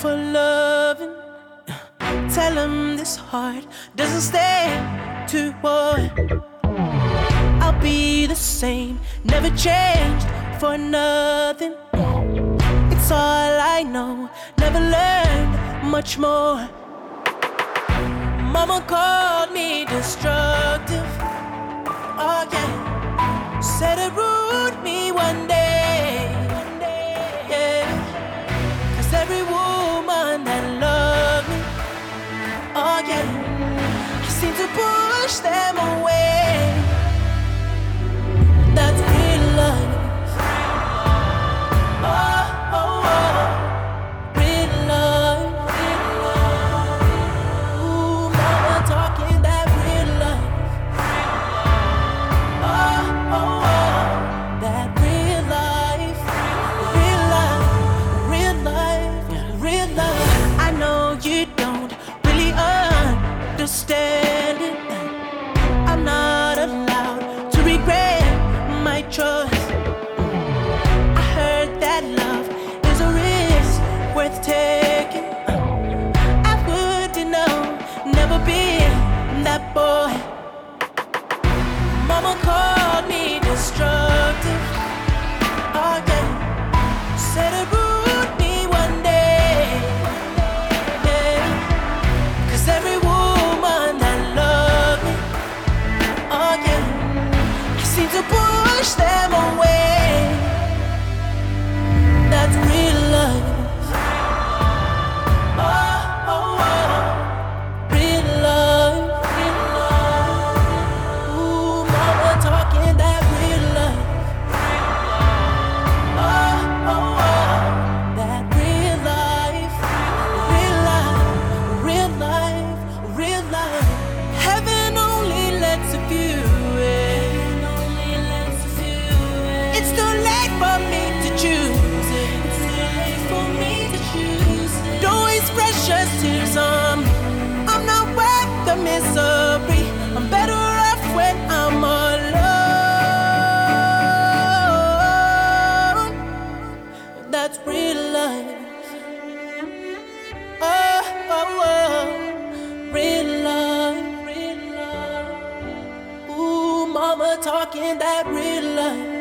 for loving. Tell him this heart doesn't stand to war. I'll be the same, never changed for nothing. It's all I know, never learned much more. Mama called me destroyed. seem to push them away. some. I'm not worth the misery. I'm better off when I'm alone. That's real life. Oh, oh, oh. real life. Real love. Ooh, mama talking that real life.